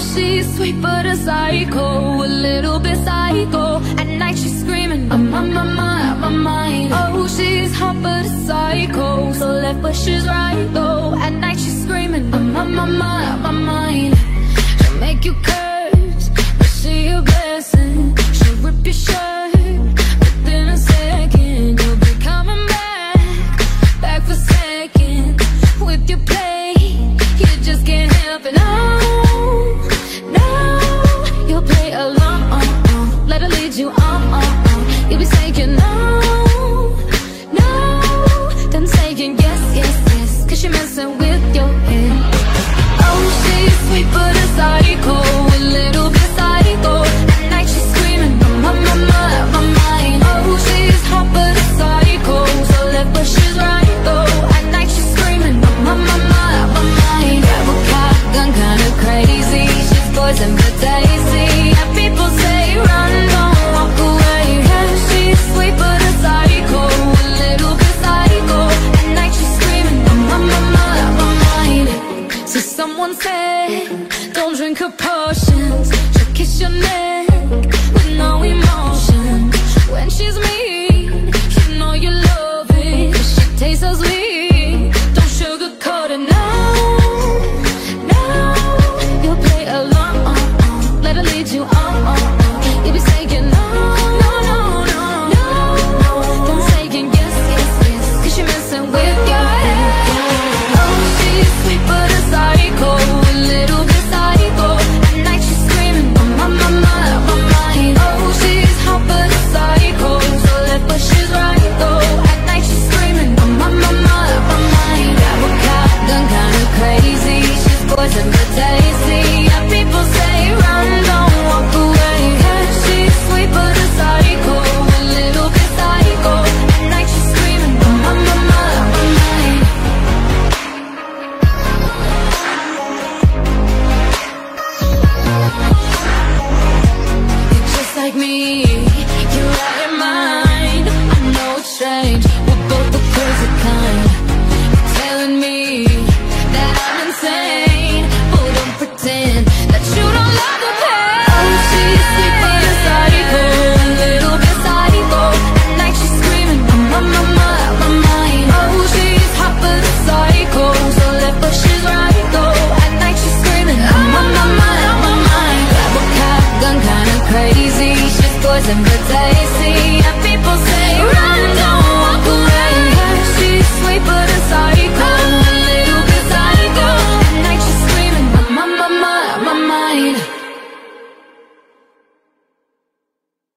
she's sweet but a psycho, a little bit psycho. At night she's screaming, I'm on my mind, out my mind. Oh, she's hot but a psycho, so left but she's right though. At night she's screaming, I'm on my mind, out my mind. She'll make you curse, but she a blessing. She'll rip your shirt within a second. You'll be coming back, back for seconds with your play. You just can't help it. Oh. she messing with your fait. Don't drink her potions Je questionnais. like me. wasn't the day